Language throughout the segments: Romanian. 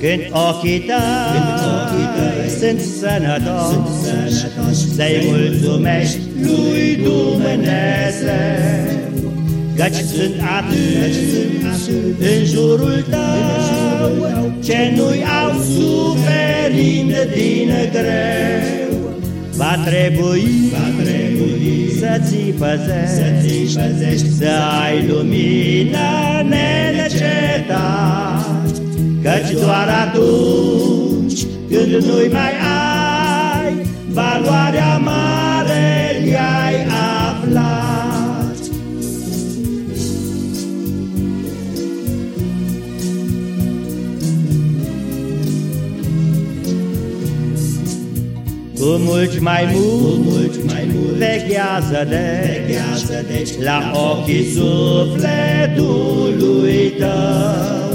Când ochii tăi, Când ochii tăi sunt sănătoși, sunt sănătoși să-i mulțumești lui Dumnezeu. Căci sunt atât în jurul tău ce nu-i au suferind din greu. Va trebui, va trebui să ți păzești, să, ți păzești, să ai lumină nenecetat, Căci doar atunci când nu-i mai ai, valoarea mare le-ai aflat. Cu mulți mai mulți, mai mulți veghează deci, veghează deci la ochii sufletului tău,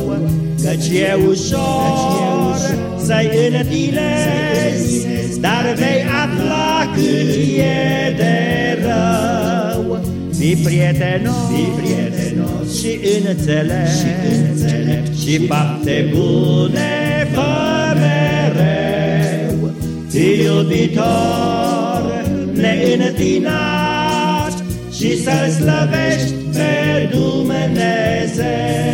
Căci e ușor să-i întilezi, dar vei afla cât e de rău. Fii prietenos, fii prietenos și înțelept, și, înțelept, și fapte bune fă mereu. Fii iubitor neîntinat și să-L slăvești pe Dumnezeu.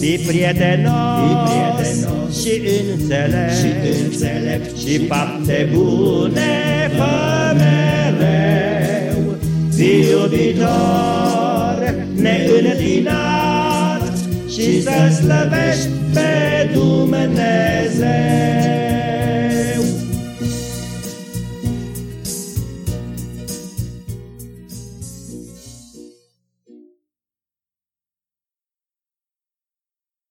Fii prietenos, Fii prietenos și înțelept, și, înțelept, și fapte bune fă mereu. Fii iubitor neîntinat și să slăvești pe Dumnezeu.